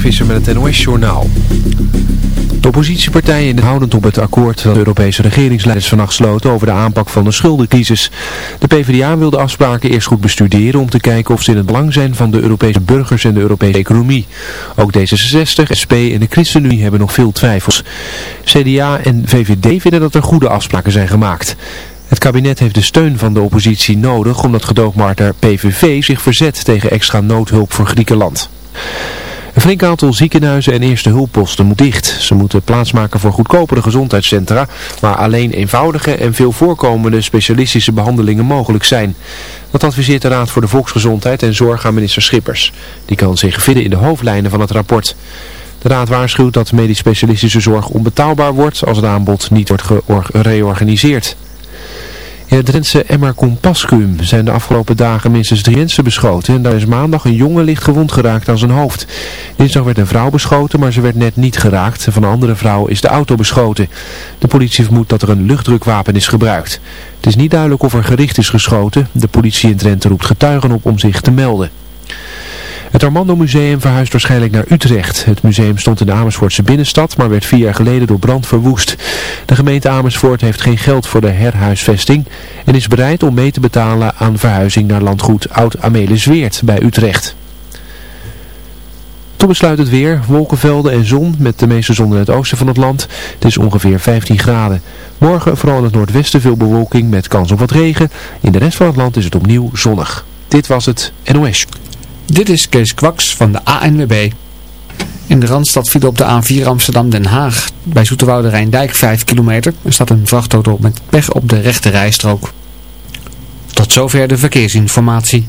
Visser met het NOS-journaal. De oppositiepartijen houdend op het akkoord dat de Europese regeringsleiders vannacht sloten over de aanpak van de schuldencrisis. De PvdA wil de afspraken eerst goed bestuderen om te kijken of ze in het belang zijn van de Europese burgers en de Europese economie. Ook D66, SP en de ChristenUnie hebben nog veel twijfels. CDA en VVD vinden dat er goede afspraken zijn gemaakt. Het kabinet heeft de steun van de oppositie nodig omdat gedoogmarter PVV zich verzet tegen extra noodhulp voor Griekenland. Een flink aantal ziekenhuizen en eerste hulpposten moet dicht. Ze moeten plaatsmaken voor goedkopere gezondheidscentra, waar alleen eenvoudige en veel voorkomende specialistische behandelingen mogelijk zijn. Dat adviseert de Raad voor de Volksgezondheid en Zorg aan minister Schippers. Die kan zich vinden in de hoofdlijnen van het rapport. De Raad waarschuwt dat medisch specialistische zorg onbetaalbaar wordt als het aanbod niet wordt gereorganiseerd. In het Drentse Emmer zijn de afgelopen dagen minstens drie mensen beschoten. En daar is maandag een jongen licht gewond geraakt aan zijn hoofd. Dinsdag werd een vrouw beschoten, maar ze werd net niet geraakt. Van een andere vrouw is de auto beschoten. De politie vermoedt dat er een luchtdrukwapen is gebruikt. Het is niet duidelijk of er gericht is geschoten. De politie in Drenthe roept getuigen op om zich te melden. Het Armando Museum verhuist waarschijnlijk naar Utrecht. Het museum stond in de Amersfoortse binnenstad, maar werd vier jaar geleden door brand verwoest. De gemeente Amersfoort heeft geen geld voor de herhuisvesting en is bereid om mee te betalen aan verhuizing naar landgoed Oud-Amelisweert bij Utrecht. Tot besluit het weer, wolkenvelden en zon met de meeste zon in het oosten van het land. Het is ongeveer 15 graden. Morgen vooral in het noordwesten veel bewolking met kans op wat regen. In de rest van het land is het opnieuw zonnig. Dit was het NOS. Dit is Kees Kwaks van de ANWB. In de Randstad viel op de A4 Amsterdam-Den Haag. Bij Zoeterwoude Rijndijk 5 kilometer. Er staat een vrachtauto met pech op de rechte rijstrook. Tot zover de verkeersinformatie.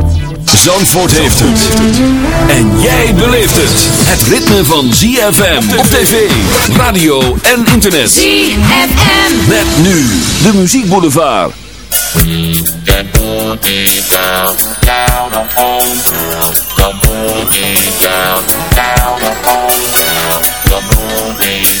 Zandvoort heeft het. En jij beleeft het. Het ritme van ZFM op tv, radio en internet. ZFM. Met nu de Muziek Boulevard. Share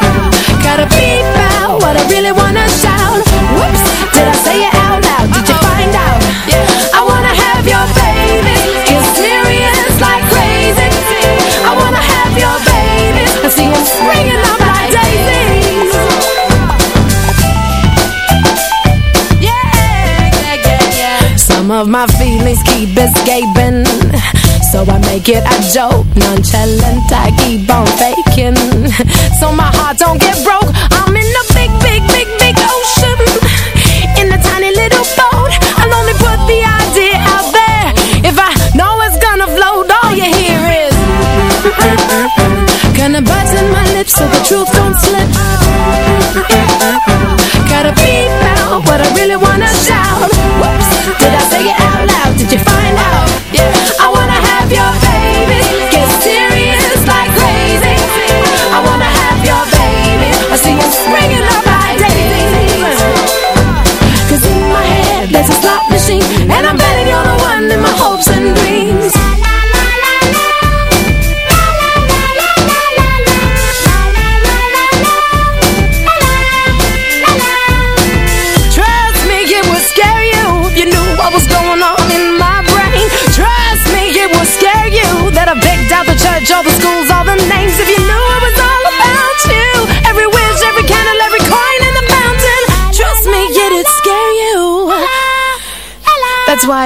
So I make it a joke. Nonchalant, I keep on faking. So my heart don't get broke. I'm in a big, big, big, big ocean. In a tiny little boat. I'll only put the idea out there. If I know it's gonna float All you hear is Gonna button my lips so the truth don't slip. Gotta beep out what I really wanna shout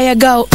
I go.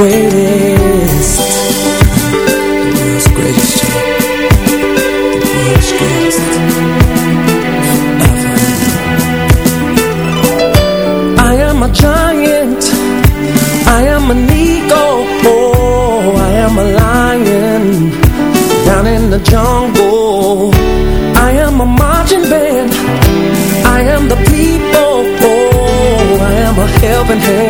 greatest. The world's greatest. The world's greatest. I am a giant. I am an eagle. Oh, I am a lion. Down in the jungle. I am a marching band. I am the people. Oh, I am a helping hand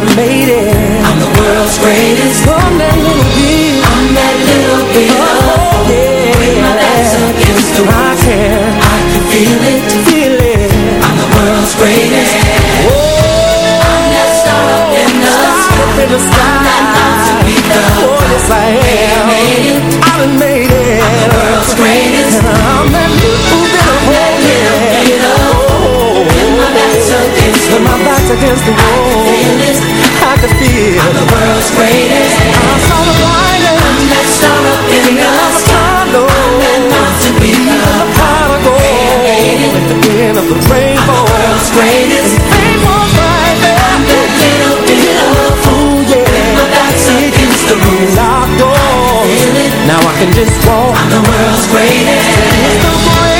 I made it. I'm the world's greatest. I'm that little bit. I'm that little bit. Of yeah. When my back's against the wall. I can I can feel it. Feel it. I'm the world's greatest. Oh I'm that star up in the sky. in the sky I'm that mountain peak up Oh yes I am. I made it. I done made it. I'm the world's greatest. And I'm that little When my back's against the wall. I can feel it I can feel I'm the world's greatest I saw the light I'm that star up in the sky I'm that mountain peak up high At the end of the rainbow. I'm the world's greatest. Rainbow's right there I'm that little bit of hope yeah. When my back's against the wall. Locked doors. Now I can just walk. I'm the world's greatest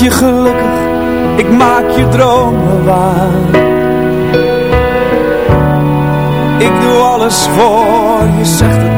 je gelukkig, ik maak je dromen waar. Ik doe alles voor je, zegt het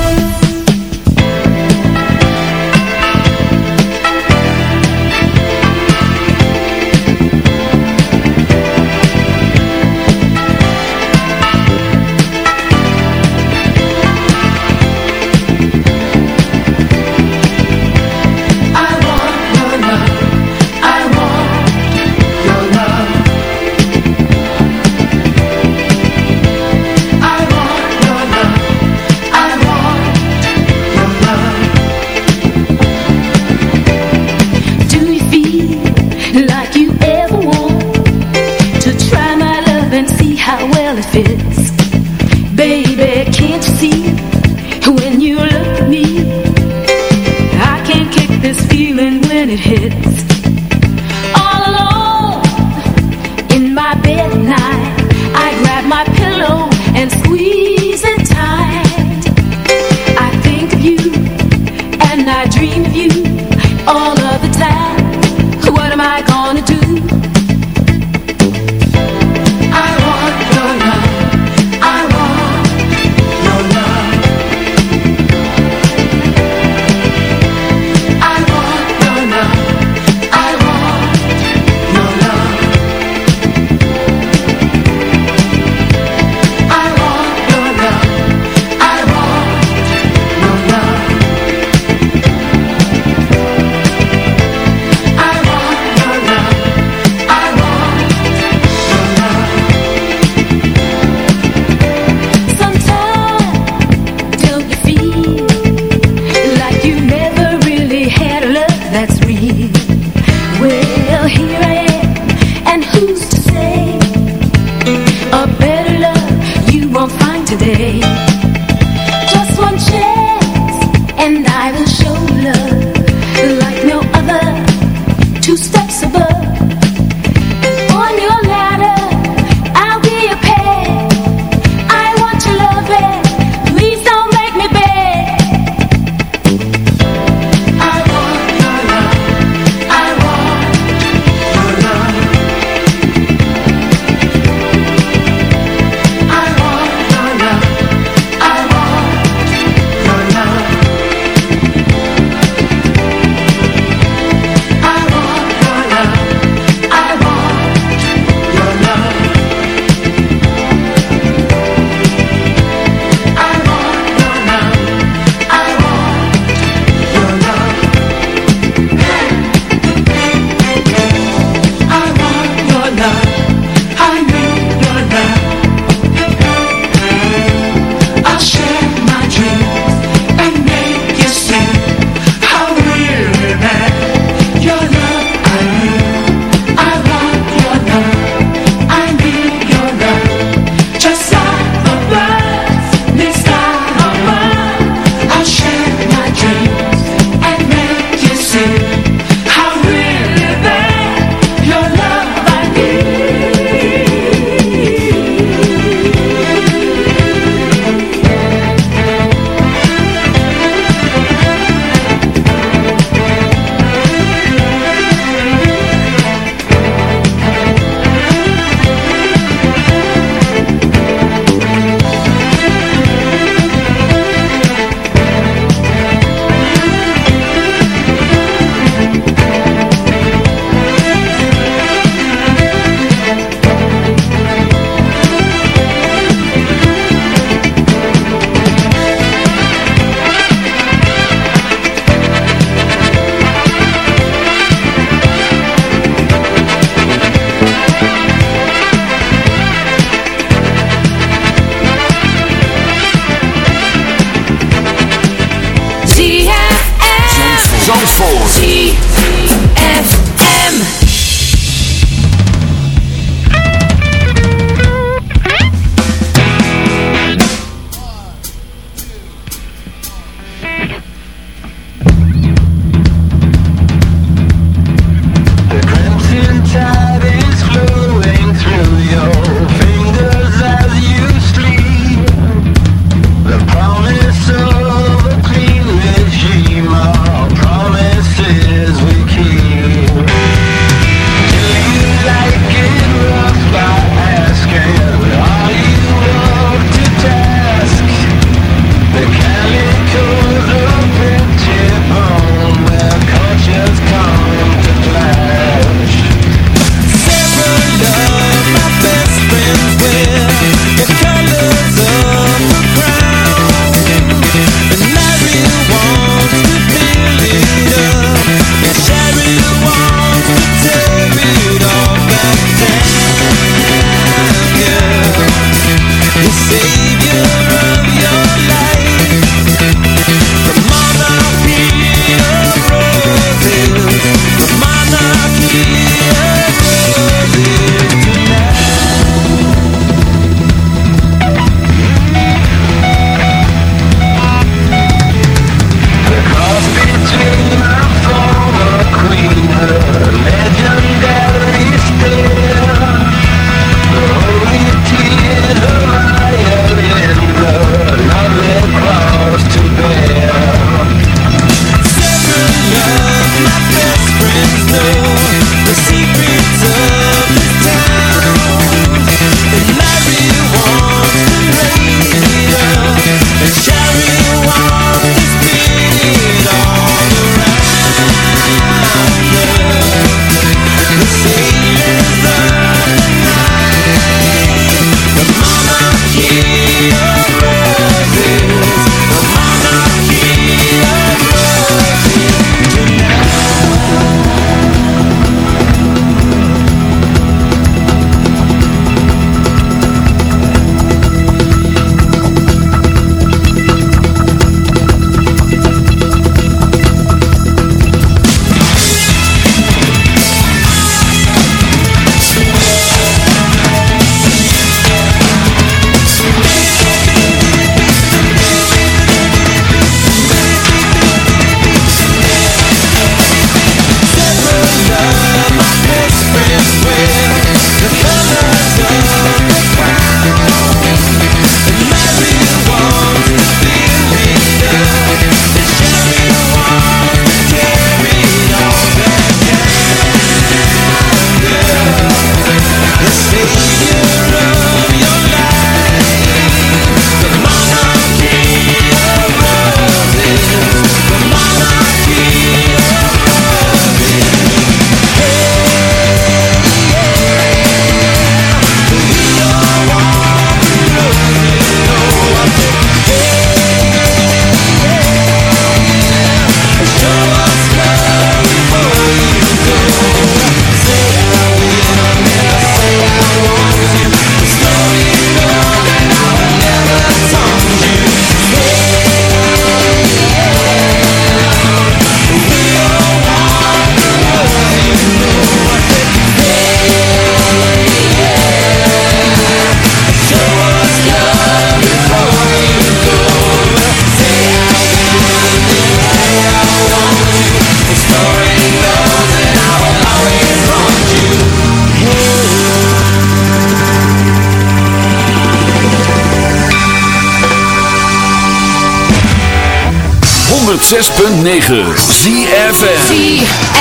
106.9 ZFN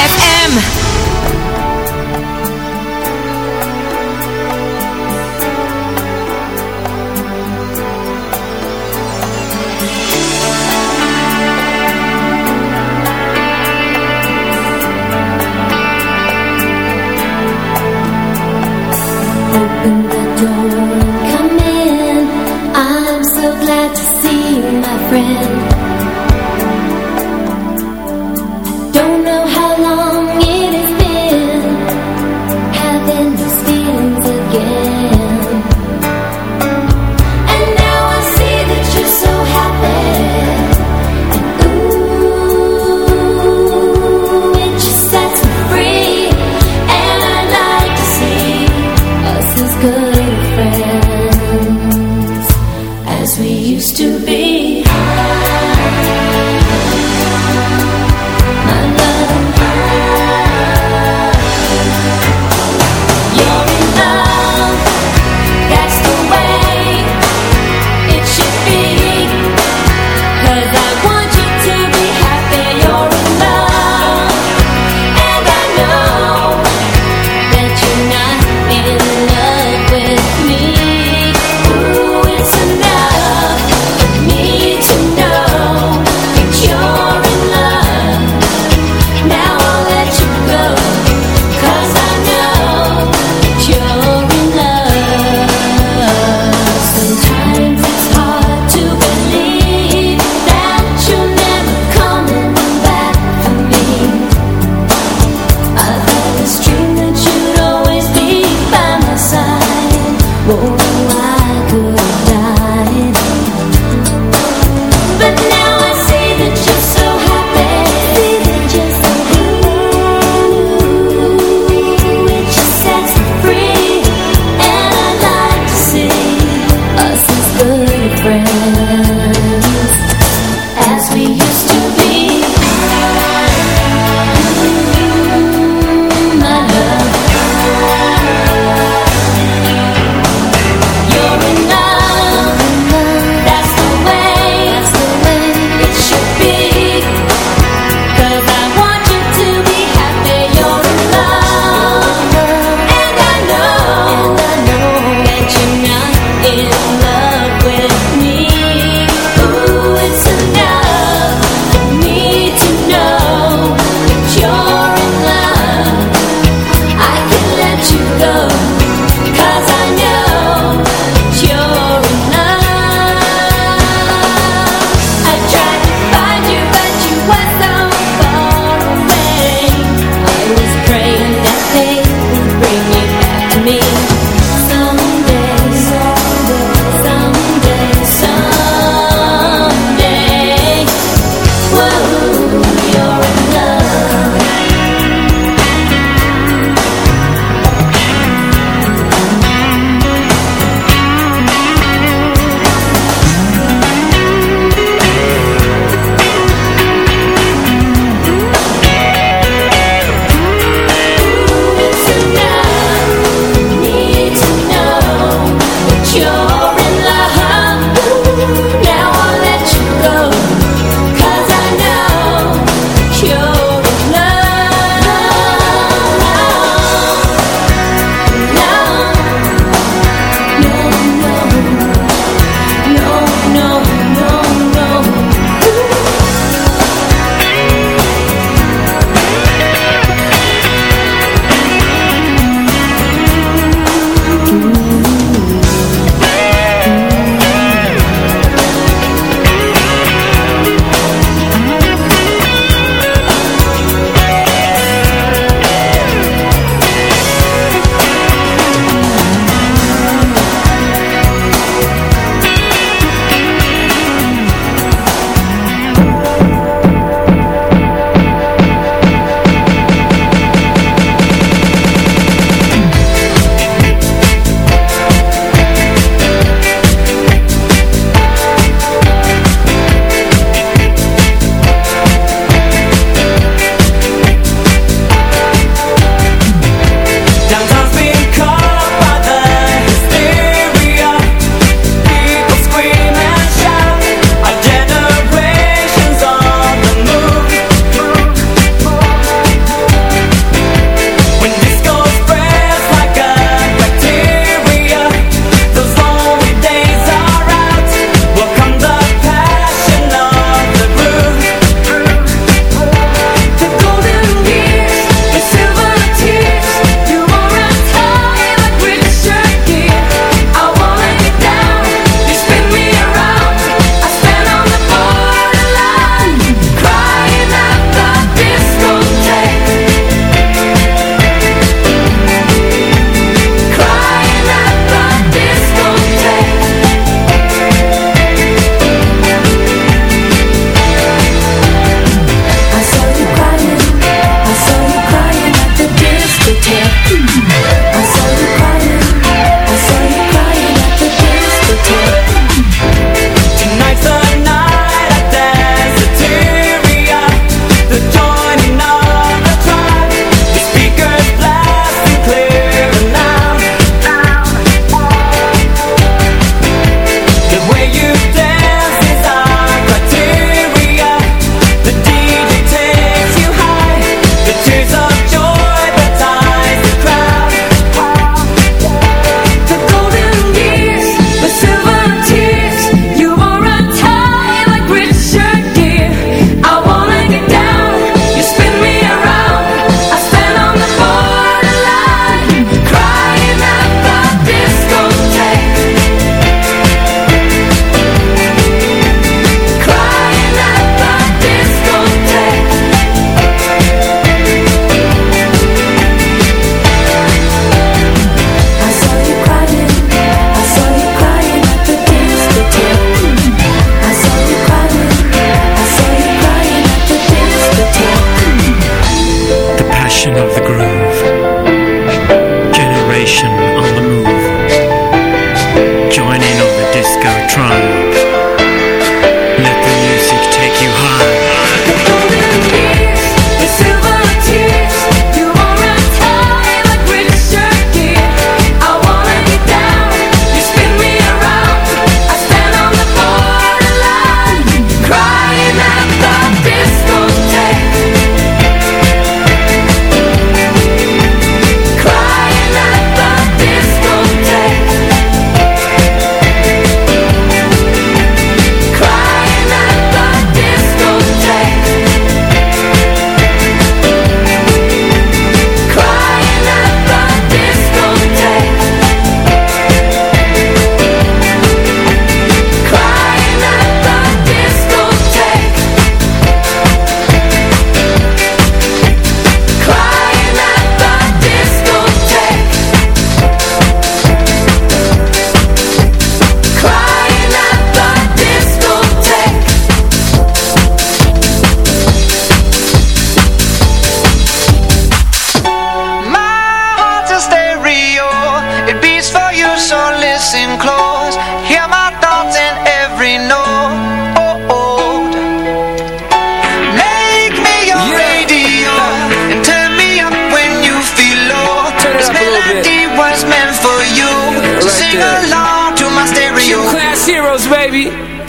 baby.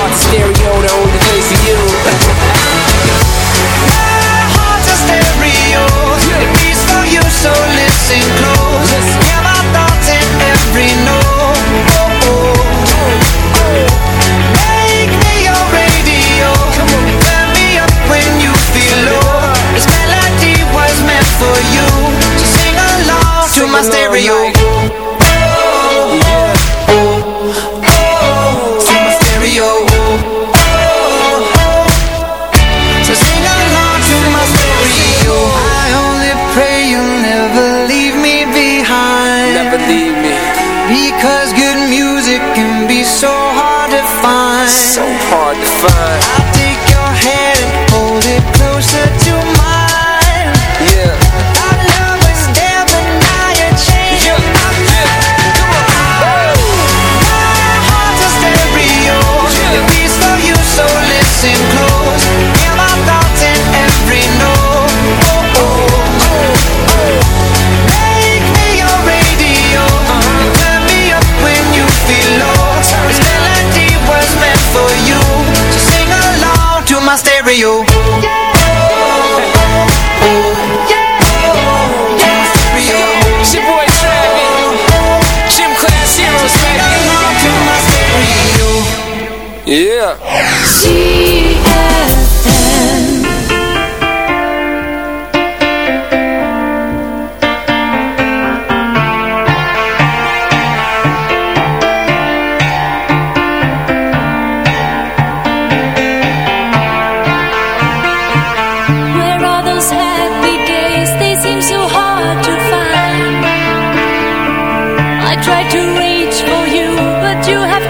heart stereo to hold the face of you. I tried to reach for you, but you have